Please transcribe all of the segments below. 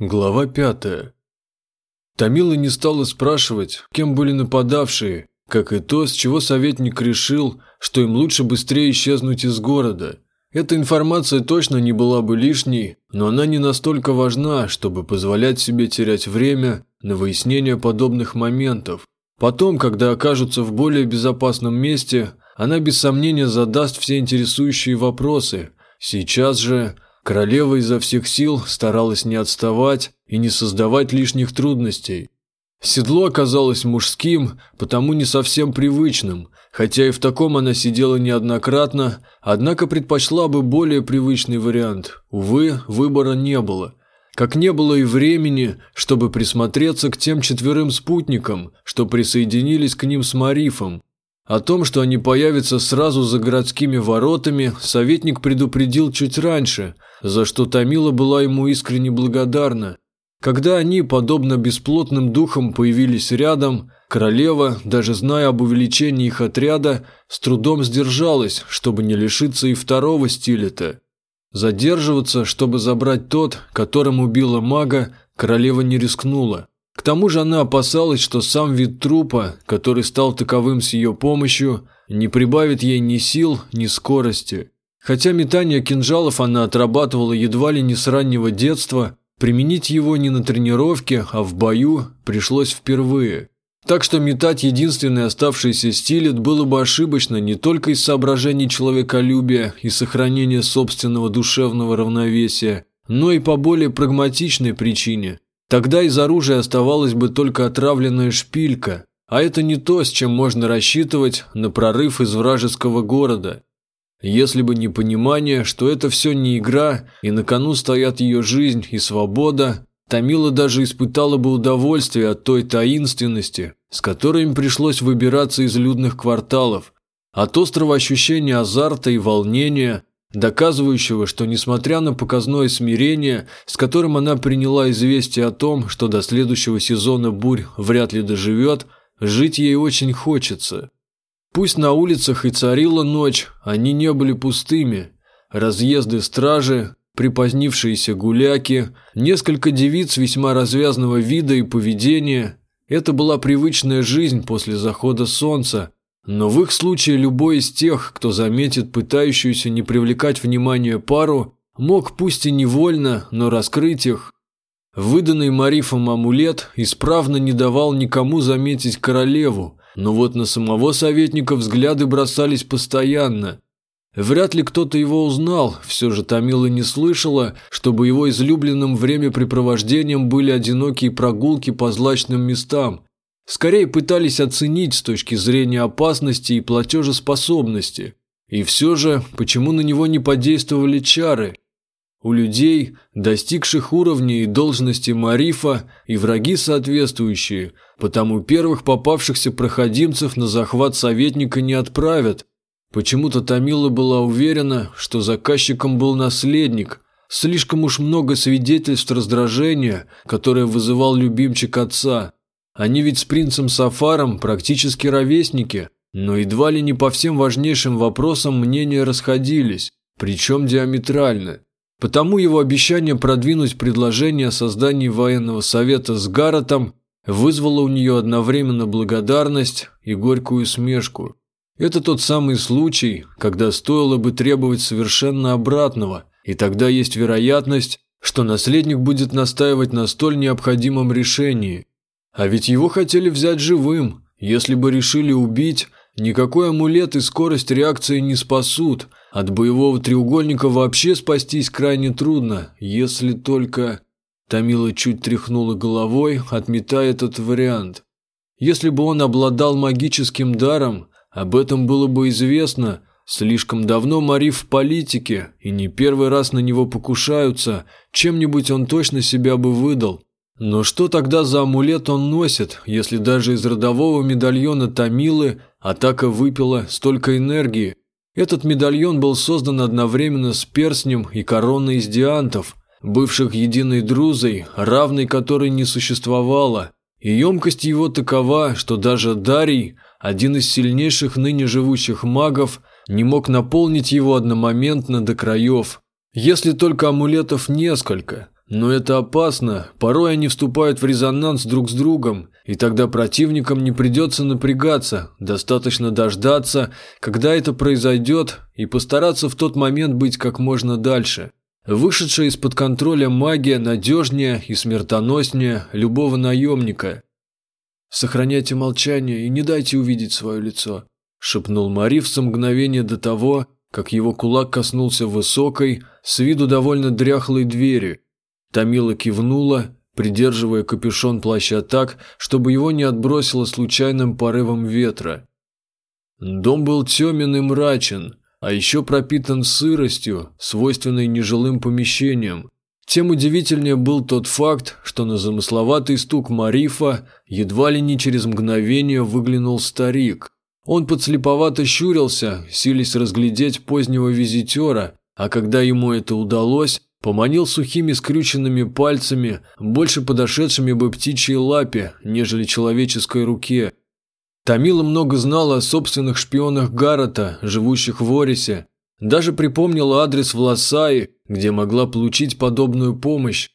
Глава пятая. Тамила не стала спрашивать, кем были нападавшие, как и то, с чего советник решил, что им лучше быстрее исчезнуть из города. Эта информация точно не была бы лишней, но она не настолько важна, чтобы позволять себе терять время на выяснение подобных моментов. Потом, когда окажутся в более безопасном месте, она без сомнения задаст все интересующие вопросы. Сейчас же Королева изо всех сил старалась не отставать и не создавать лишних трудностей. Седло оказалось мужским, потому не совсем привычным, хотя и в таком она сидела неоднократно, однако предпочла бы более привычный вариант. Увы, выбора не было. Как не было и времени, чтобы присмотреться к тем четверым спутникам, что присоединились к ним с Марифом, о том, что они появятся сразу за городскими воротами, советник предупредил чуть раньше, за что Тамила была ему искренне благодарна. Когда они, подобно бесплотным духам, появились рядом, королева, даже зная об увеличении их отряда, с трудом сдержалась, чтобы не лишиться и второго стилета. Задерживаться, чтобы забрать тот, которым убила мага, королева не рискнула. К тому же она опасалась, что сам вид трупа, который стал таковым с ее помощью, не прибавит ей ни сил, ни скорости. Хотя метание кинжалов она отрабатывала едва ли не с раннего детства, применить его не на тренировке, а в бою пришлось впервые. Так что метать единственный оставшийся стилет было бы ошибочно не только из соображений человеколюбия и сохранения собственного душевного равновесия, но и по более прагматичной причине – Тогда из оружия оставалась бы только отравленная шпилька, а это не то, с чем можно рассчитывать на прорыв из вражеского города. Если бы не понимание, что это все не игра, и на кону стоят ее жизнь и свобода, Тамила даже испытала бы удовольствие от той таинственности, с которой им пришлось выбираться из людных кварталов, от острого ощущения азарта и волнения, доказывающего, что несмотря на показное смирение, с которым она приняла известие о том, что до следующего сезона бурь вряд ли доживет, жить ей очень хочется. Пусть на улицах и царила ночь, они не были пустыми. Разъезды стражи, припозднившиеся гуляки, несколько девиц весьма развязного вида и поведения – это была привычная жизнь после захода солнца, но в их случае любой из тех, кто заметит пытающуюся не привлекать внимание пару, мог пусть и невольно, но раскрыть их. Выданный Марифом амулет исправно не давал никому заметить королеву, но вот на самого советника взгляды бросались постоянно. Вряд ли кто-то его узнал, все же Тамила не слышала, чтобы его излюбленным времяпрепровождением были одинокие прогулки по злачным местам, Скорее пытались оценить с точки зрения опасности и платежеспособности. И все же, почему на него не подействовали чары? У людей, достигших уровня и должности Марифа, и враги соответствующие, потому первых попавшихся проходимцев на захват советника не отправят. Почему-то Тамила была уверена, что заказчиком был наследник. Слишком уж много свидетельств раздражения, которое вызывал любимчик отца – они ведь с принцем Сафаром практически ровесники, но едва ли не по всем важнейшим вопросам мнения расходились, причем диаметрально. Потому его обещание продвинуть предложение о создании военного совета с Гаротом вызвало у нее одновременно благодарность и горькую смешку. Это тот самый случай, когда стоило бы требовать совершенно обратного, и тогда есть вероятность, что наследник будет настаивать на столь необходимом решении, а ведь его хотели взять живым. Если бы решили убить, никакой амулет и скорость реакции не спасут. От боевого треугольника вообще спастись крайне трудно, если только... Тамила чуть тряхнула головой, отметая этот вариант. Если бы он обладал магическим даром, об этом было бы известно. Слишком давно Мари в политике, и не первый раз на него покушаются. Чем-нибудь он точно себя бы выдал. Но что тогда за амулет он носит, если даже из родового медальона Тамилы атака выпила столько энергии? Этот медальон был создан одновременно с перстнем и короной из диантов, бывших единой друзой, равной которой не существовало. И емкость его такова, что даже Дарий, один из сильнейших ныне живущих магов, не мог наполнить его одномоментно до краев. Если только амулетов несколько – Но это опасно, порой они вступают в резонанс друг с другом, и тогда противникам не придется напрягаться, достаточно дождаться, когда это произойдет, и постараться в тот момент быть как можно дальше. Вышедшая из-под контроля магия надежнее и смертоноснее любого наемника. «Сохраняйте молчание и не дайте увидеть свое лицо», – шепнул Мариф со мгновения до того, как его кулак коснулся высокой, с виду довольно дряхлой двери – Тамила кивнула, придерживая капюшон плаща так, чтобы его не отбросило случайным порывом ветра. Дом был темен и мрачен, а еще пропитан сыростью, свойственной нежилым помещениям. Тем удивительнее был тот факт, что на замысловатый стук Марифа едва ли не через мгновение выглянул старик. Он подслеповато щурился, силясь разглядеть позднего визитера, а когда ему это удалось, Поманил сухими скрюченными пальцами, больше подошедшими бы птичьей лапе, нежели человеческой руке. Тамила много знала о собственных шпионах Гаррета, живущих в Орисе. Даже припомнила адрес в Лассае, где могла получить подобную помощь.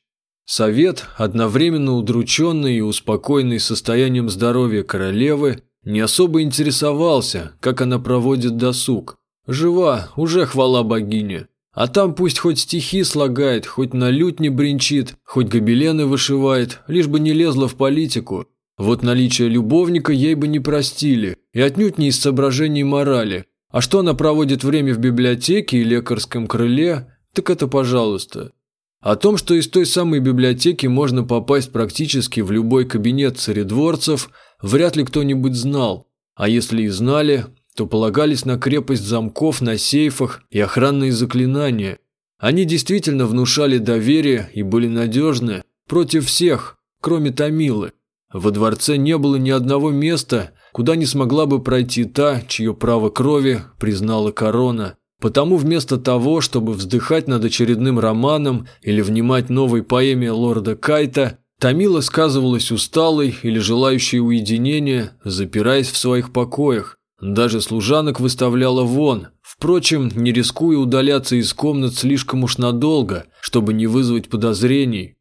Совет, одновременно удрученный и успокоенный состоянием здоровья королевы, не особо интересовался, как она проводит досуг. Жива, уже хвала богине. А там пусть хоть стихи слагает, хоть на лютне бренчит, хоть гобелены вышивает, лишь бы не лезла в политику. Вот наличие любовника ей бы не простили, и отнюдь не из соображений морали. А что она проводит время в библиотеке и лекарском крыле, так это пожалуйста. О том, что из той самой библиотеки можно попасть практически в любой кабинет царедворцев, вряд ли кто-нибудь знал. А если и знали, то полагались на крепость замков на сейфах и охранные заклинания. Они действительно внушали доверие и были надежны против всех, кроме Томилы. Во дворце не было ни одного места, куда не смогла бы пройти та, чье право крови признала корона. Потому вместо того, чтобы вздыхать над очередным романом или внимать новой поэме лорда Кайта, Томила сказывалась усталой или желающей уединения, запираясь в своих покоях. Даже служанок выставляла вон, впрочем, не рискуя удаляться из комнат слишком уж надолго, чтобы не вызвать подозрений.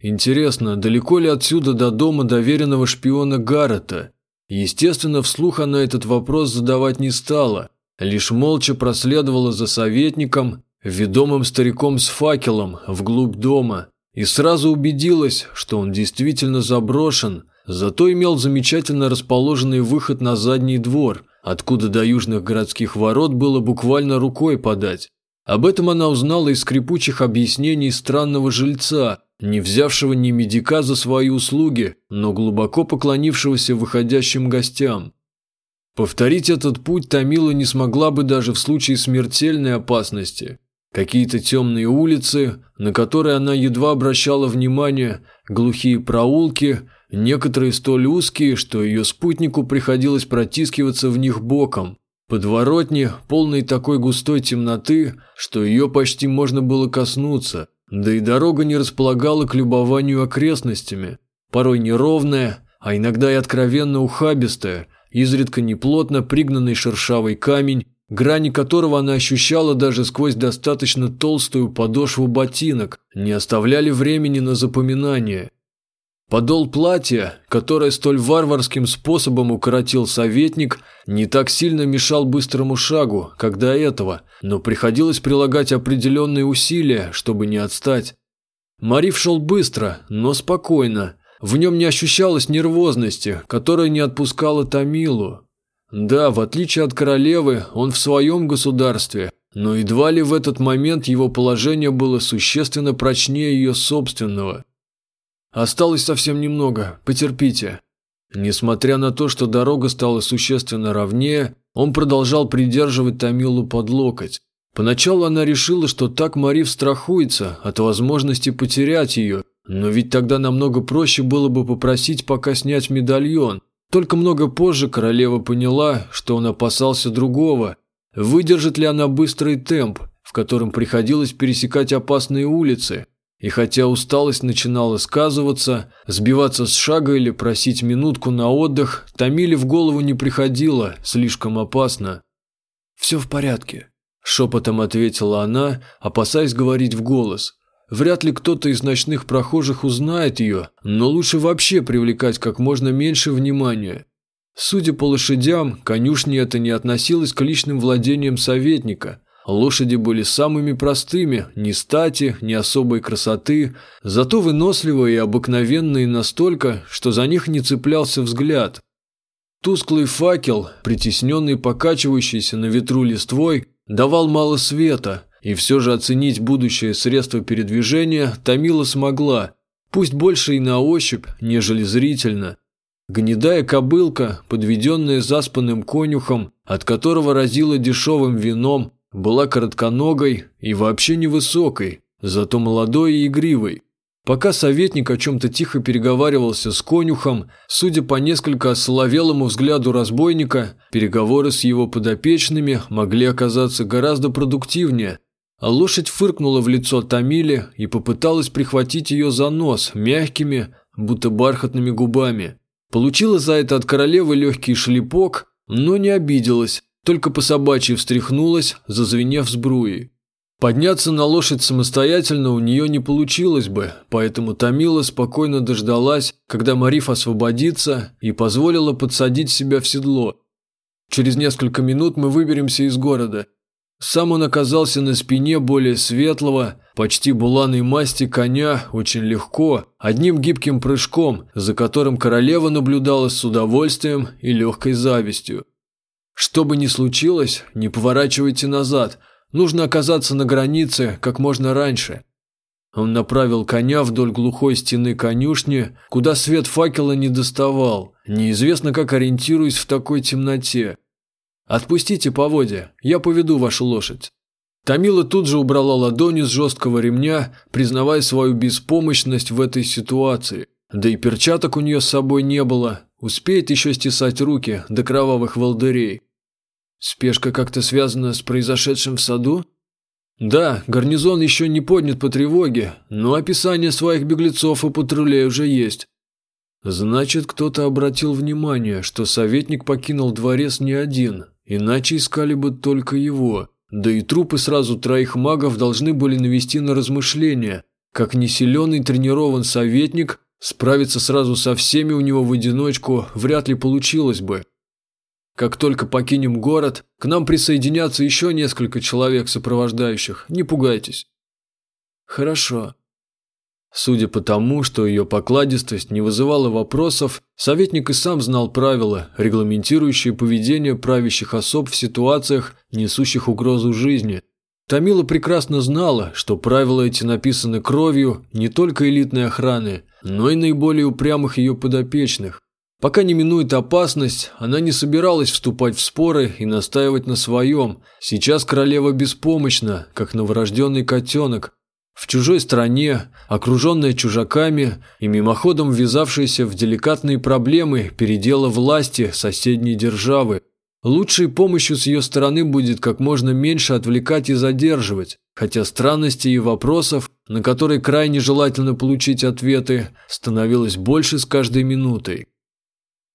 Интересно, далеко ли отсюда до дома доверенного шпиона Гаррета? Естественно, вслух она этот вопрос задавать не стала, лишь молча проследовала за советником, ведомым стариком с факелом, вглубь дома, и сразу убедилась, что он действительно заброшен – Зато имел замечательно расположенный выход на задний двор, откуда до южных городских ворот было буквально рукой подать. Об этом она узнала из скрипучих объяснений странного жильца, не взявшего ни медика за свои услуги, но глубоко поклонившегося выходящим гостям. Повторить этот путь Томила не смогла бы даже в случае смертельной опасности. Какие-то темные улицы, на которые она едва обращала внимание, глухие проулки – Некоторые столь узкие, что ее спутнику приходилось протискиваться в них боком. Подворотни, полные такой густой темноты, что ее почти можно было коснуться, да и дорога не располагала к любованию окрестностями. Порой неровная, а иногда и откровенно ухабистая, изредка неплотно пригнанный шершавый камень, грани которого она ощущала даже сквозь достаточно толстую подошву ботинок, не оставляли времени на запоминание – Подол платья, которое столь варварским способом укоротил советник, не так сильно мешал быстрому шагу, как до этого, но приходилось прилагать определенные усилия, чтобы не отстать. Мариф шел быстро, но спокойно. В нем не ощущалось нервозности, которая не отпускала Тамилу. Да, в отличие от королевы, он в своем государстве, но едва ли в этот момент его положение было существенно прочнее ее собственного. Осталось совсем немного, потерпите». Несмотря на то, что дорога стала существенно ровнее, он продолжал придерживать Тамилу под локоть. Поначалу она решила, что так Марив страхуется от возможности потерять ее, но ведь тогда намного проще было бы попросить пока снять медальон. Только много позже королева поняла, что он опасался другого. Выдержит ли она быстрый темп, в котором приходилось пересекать опасные улицы, и хотя усталость начинала сказываться, сбиваться с шага или просить минутку на отдых, Томиле в голову не приходило, слишком опасно. «Все в порядке», – шепотом ответила она, опасаясь говорить в голос. Вряд ли кто-то из ночных прохожих узнает ее, но лучше вообще привлекать как можно меньше внимания. Судя по лошадям, конюшни это не относилось к личным владениям советника. Лошади были самыми простыми, ни стати, ни особой красоты, зато выносливые и обыкновенные настолько, что за них не цеплялся взгляд. Тусклый факел, притесненный покачивающийся на ветру листвой, давал мало света, и все же оценить будущее средство передвижения Томила смогла, пусть больше и на ощупь, нежели зрительно. Гнедая кобылка, подведенная заспанным конюхом, от которого разила дешевым вином, была коротконогой и вообще невысокой, зато молодой и игривой. Пока советник о чем-то тихо переговаривался с конюхом, судя по несколько осоловелому взгляду разбойника, переговоры с его подопечными могли оказаться гораздо продуктивнее, а лошадь фыркнула в лицо Тамиле и попыталась прихватить ее за нос мягкими, будто бархатными губами. Получила за это от королевы легкий шлепок, но не обиделась, только по собачьи встряхнулась, зазвенев сбруей. Подняться на лошадь самостоятельно у нее не получилось бы, поэтому Тамила спокойно дождалась, когда Мариф освободится, и позволила подсадить себя в седло. Через несколько минут мы выберемся из города – сам он оказался на спине более светлого, почти буланой масти коня очень легко, одним гибким прыжком, за которым королева наблюдала с удовольствием и легкой завистью. Что бы ни случилось, не поворачивайте назад, нужно оказаться на границе как можно раньше. Он направил коня вдоль глухой стены конюшни, куда свет факела не доставал, неизвестно как ориентируясь в такой темноте. «Отпустите поводья, я поведу вашу лошадь». Тамила тут же убрала ладони с жесткого ремня, признавая свою беспомощность в этой ситуации. Да и перчаток у нее с собой не было. Успеет еще стесать руки до кровавых волдырей. Спешка как-то связана с произошедшим в саду? Да, гарнизон еще не поднят по тревоге, но описание своих беглецов и патрулей уже есть. Значит, кто-то обратил внимание, что советник покинул дворец не один, Иначе искали бы только его. Да и трупы сразу троих магов должны были навести на размышления. Как несиленный тренирован советник, справиться сразу со всеми у него в одиночку вряд ли получилось бы. Как только покинем город, к нам присоединятся еще несколько человек сопровождающих, не пугайтесь. Хорошо. Судя по тому, что ее покладистость не вызывала вопросов, советник и сам знал правила, регламентирующие поведение правящих особ в ситуациях, несущих угрозу жизни. Тамила прекрасно знала, что правила эти написаны кровью не только элитной охраны, но и наиболее упрямых ее подопечных. Пока не минует опасность, она не собиралась вступать в споры и настаивать на своем. Сейчас королева беспомощна, как новорожденный котенок, в чужой стране, окруженная чужаками и мимоходом ввязавшаяся в деликатные проблемы передела власти соседней державы. Лучшей помощью с ее стороны будет как можно меньше отвлекать и задерживать, хотя странностей и вопросов, на которые крайне желательно получить ответы, становилось больше с каждой минутой.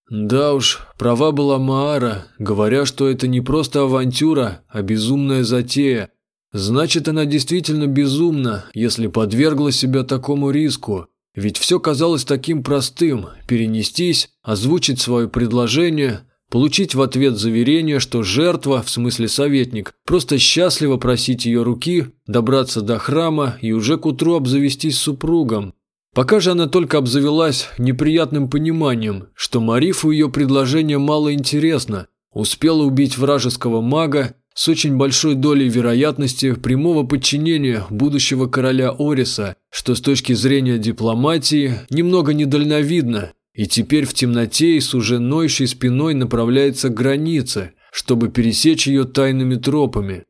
Да уж, права была Маара, говоря, что это не просто авантюра, а безумная затея, Значит, она действительно безумна, если подвергла себя такому риску. Ведь все казалось таким простым – перенестись, озвучить свое предложение, получить в ответ заверение, что жертва, в смысле советник, просто счастливо просить ее руки, добраться до храма и уже к утру обзавестись супругом. Пока же она только обзавелась неприятным пониманием, что Марифу ее предложение мало интересно, успела убить вражеского мага с очень большой долей вероятности прямого подчинения будущего короля Ориса, что с точки зрения дипломатии немного недальновидно, и теперь в темноте и с уже ноющей спиной направляется к границе, чтобы пересечь ее тайными тропами.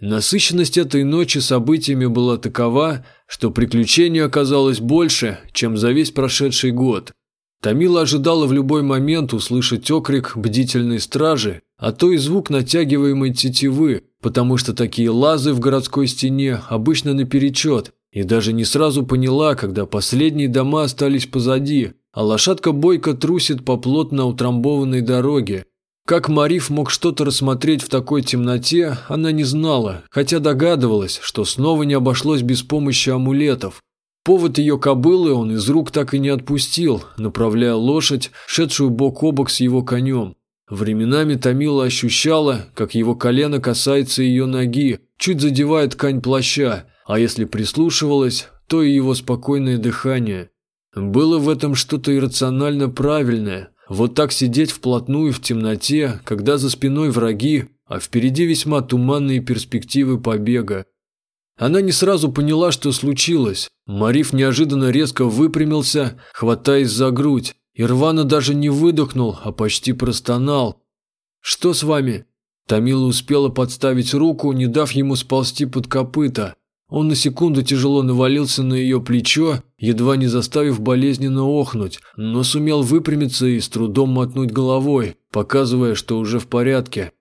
Насыщенность этой ночи событиями была такова, что приключений оказалось больше, чем за весь прошедший год. Тамила ожидала в любой момент услышать окрик бдительной стражи, а то и звук натягиваемой тетивы, потому что такие лазы в городской стене обычно наперечет, и даже не сразу поняла, когда последние дома остались позади, а лошадка бойко трусит по плотно утрамбованной дороге. Как Мариф мог что-то рассмотреть в такой темноте, она не знала, хотя догадывалась, что снова не обошлось без помощи амулетов. Повод ее кобылы он из рук так и не отпустил, направляя лошадь, шедшую бок о бок с его конем. Временами Томила ощущала, как его колено касается ее ноги, чуть задевая ткань плаща, а если прислушивалась, то и его спокойное дыхание. Было в этом что-то иррационально правильное, вот так сидеть вплотную в темноте, когда за спиной враги, а впереди весьма туманные перспективы побега. Она не сразу поняла, что случилось. Мариф неожиданно резко выпрямился, хватаясь за грудь. Ирвана даже не выдохнул, а почти простонал. «Что с вами?» Тамила успела подставить руку, не дав ему сползти под копыта. Он на секунду тяжело навалился на ее плечо, едва не заставив болезненно охнуть, но сумел выпрямиться и с трудом мотнуть головой, показывая, что уже в порядке.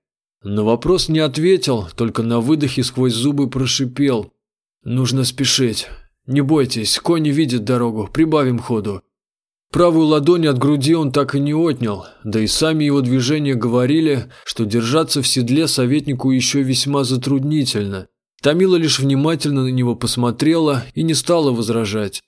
На вопрос не ответил, только на выдохе сквозь зубы прошипел. «Нужно спешить. Не бойтесь, конь видит дорогу, прибавим ходу». Правую ладонь от груди он так и не отнял, да и сами его движения говорили, что держаться в седле советнику еще весьма затруднительно – Тамила лишь внимательно на него посмотрела и не стала возражать.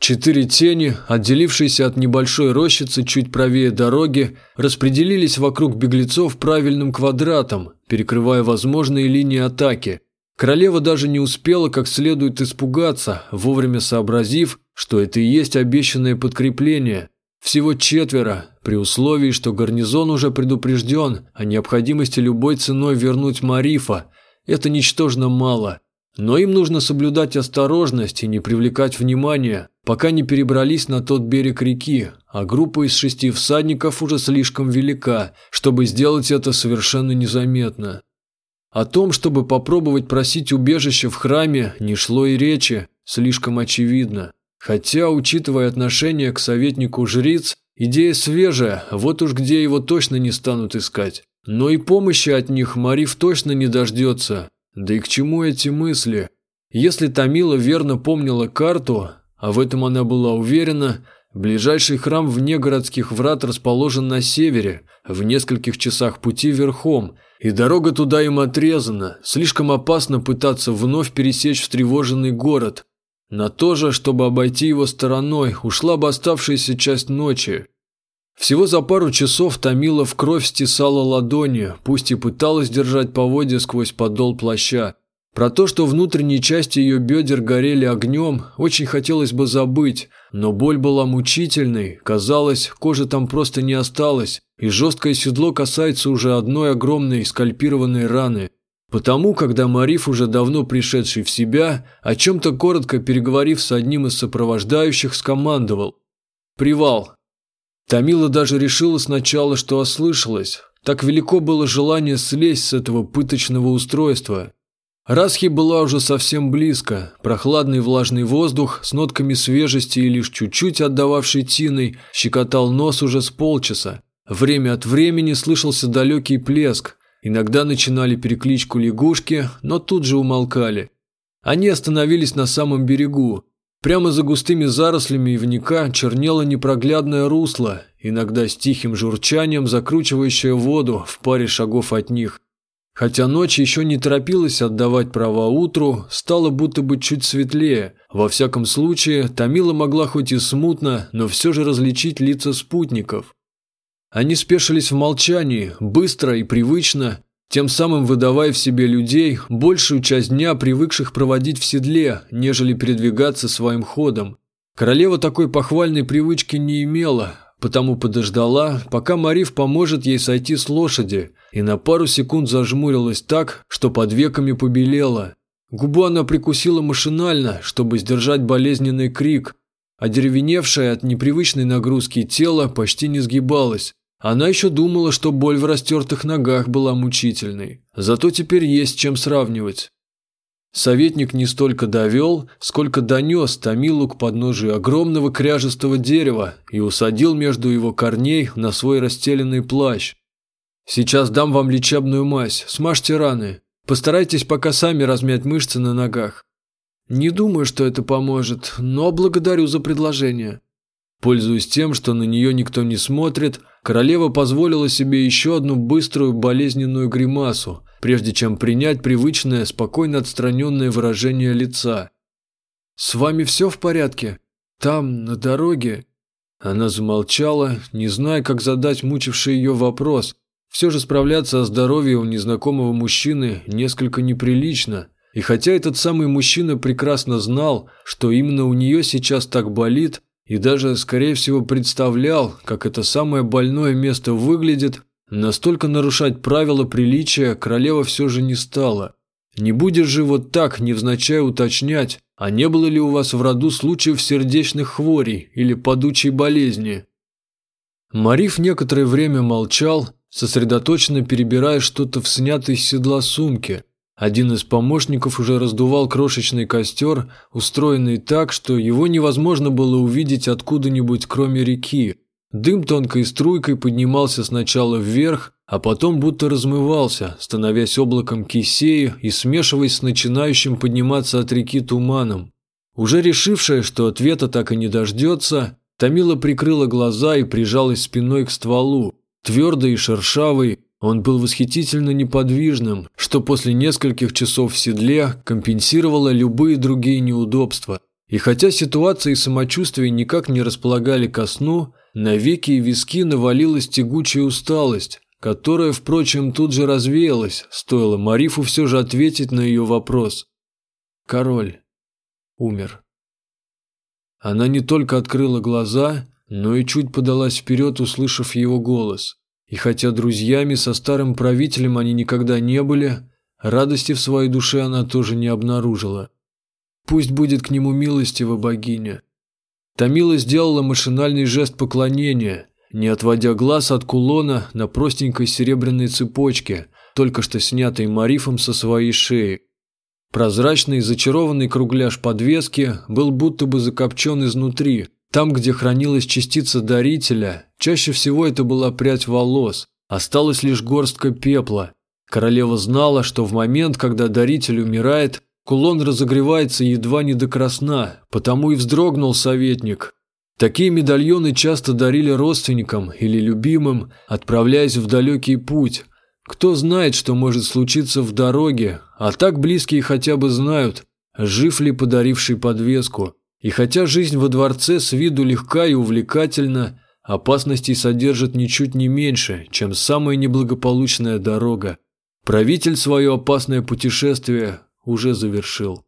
Четыре тени, отделившиеся от небольшой рощицы чуть правее дороги, распределились вокруг беглецов правильным квадратом, перекрывая возможные линии атаки. Королева даже не успела как следует испугаться, вовремя сообразив, что это и есть обещанное подкрепление. Всего четверо, при условии, что гарнизон уже предупрежден о необходимости любой ценой вернуть Марифа – это ничтожно мало. Но им нужно соблюдать осторожность и не привлекать внимания, пока не перебрались на тот берег реки, а группа из шести всадников уже слишком велика, чтобы сделать это совершенно незаметно. О том, чтобы попробовать просить убежище в храме, не шло и речи, слишком очевидно. Хотя, учитывая отношение к советнику жриц, идея свежая, вот уж где его точно не станут искать. Но и помощи от них Мариф точно не дождется. Да и к чему эти мысли? Если Тамила верно помнила карту, а в этом она была уверена, ближайший храм вне городских врат расположен на севере, в нескольких часах пути верхом, и дорога туда им отрезана, слишком опасно пытаться вновь пересечь встревоженный город. На то же, чтобы обойти его стороной, ушла бы оставшаяся часть ночи. Всего за пару часов Томила в кровь стесала ладони, пусть и пыталась держать поводья сквозь подол плаща. Про то, что внутренние части ее бедер горели огнем, очень хотелось бы забыть, но боль была мучительной, казалось, кожи там просто не осталось, и жесткое седло касается уже одной огромной скальпированной раны. Потому, когда Мариф, уже давно пришедший в себя, о чем-то коротко переговорив с одним из сопровождающих, скомандовал «Привал, Тамила даже решила сначала, что ослышалась. Так велико было желание слезть с этого пыточного устройства. Расхи была уже совсем близко. Прохладный влажный воздух с нотками свежести и лишь чуть-чуть отдававший тиной щекотал нос уже с полчаса. Время от времени слышался далекий плеск. Иногда начинали перекличку лягушки, но тут же умолкали. Они остановились на самом берегу, Прямо за густыми зарослями ивника чернело непроглядное русло, иногда с тихим журчанием закручивающее воду в паре шагов от них. Хотя ночь еще не торопилась отдавать права утру, стало будто бы чуть светлее. Во всяком случае, Тамила могла хоть и смутно, но все же различить лица спутников. Они спешились в молчании, быстро и привычно, тем самым выдавая в себе людей, большую часть дня привыкших проводить в седле, нежели передвигаться своим ходом. Королева такой похвальной привычки не имела, потому подождала, пока Мариф поможет ей сойти с лошади, и на пару секунд зажмурилась так, что под веками побелела. Губу она прикусила машинально, чтобы сдержать болезненный крик, а деревеневшее от непривычной нагрузки тело почти не сгибалось, она еще думала, что боль в растертых ногах была мучительной. Зато теперь есть чем сравнивать. Советник не столько довел, сколько донес Томилу к подножию огромного кряжестого дерева и усадил между его корней на свой расстеленный плащ. «Сейчас дам вам лечебную мазь, смажьте раны. Постарайтесь пока сами размять мышцы на ногах. Не думаю, что это поможет, но благодарю за предложение». Пользуясь тем, что на нее никто не смотрит, королева позволила себе еще одну быструю болезненную гримасу, прежде чем принять привычное, спокойно отстраненное выражение лица. «С вами все в порядке? Там, на дороге?» Она замолчала, не зная, как задать мучивший ее вопрос. Все же справляться о здоровье у незнакомого мужчины несколько неприлично. И хотя этот самый мужчина прекрасно знал, что именно у нее сейчас так болит, и даже, скорее всего, представлял, как это самое больное место выглядит, настолько нарушать правила приличия королева все же не стала. Не будешь же вот так, невзначай уточнять, а не было ли у вас в роду случаев сердечных хворей или падучей болезни? Мариф некоторое время молчал, сосредоточенно перебирая что-то в снятой с седла сумке – один из помощников уже раздувал крошечный костер, устроенный так, что его невозможно было увидеть откуда-нибудь, кроме реки. Дым тонкой струйкой поднимался сначала вверх, а потом будто размывался, становясь облаком кисеи и смешиваясь с начинающим подниматься от реки туманом. Уже решившая, что ответа так и не дождется, Томила прикрыла глаза и прижалась спиной к стволу, твердый и шершавый, он был восхитительно неподвижным, что после нескольких часов в седле компенсировало любые другие неудобства. И хотя ситуация и самочувствие никак не располагали ко сну, на веки и виски навалилась тягучая усталость, которая, впрочем, тут же развеялась, стоило Марифу все же ответить на ее вопрос. Король умер. Она не только открыла глаза, но и чуть подалась вперед, услышав его голос – и хотя друзьями со старым правителем они никогда не были, радости в своей душе она тоже не обнаружила. Пусть будет к нему милостива богиня. Тамила сделала машинальный жест поклонения, не отводя глаз от кулона на простенькой серебряной цепочке, только что снятой Марифом со своей шеи. Прозрачный зачарованный кругляш подвески был будто бы закопчен изнутри – там, где хранилась частица дарителя, чаще всего это была прядь волос, осталась лишь горстка пепла. Королева знала, что в момент, когда даритель умирает, кулон разогревается едва не до красна, потому и вздрогнул советник. Такие медальоны часто дарили родственникам или любимым, отправляясь в далекий путь. Кто знает, что может случиться в дороге, а так близкие хотя бы знают, жив ли подаривший подвеску. И хотя жизнь во дворце с виду легка и увлекательна, опасностей содержит ничуть не меньше, чем самая неблагополучная дорога. Правитель свое опасное путешествие уже завершил.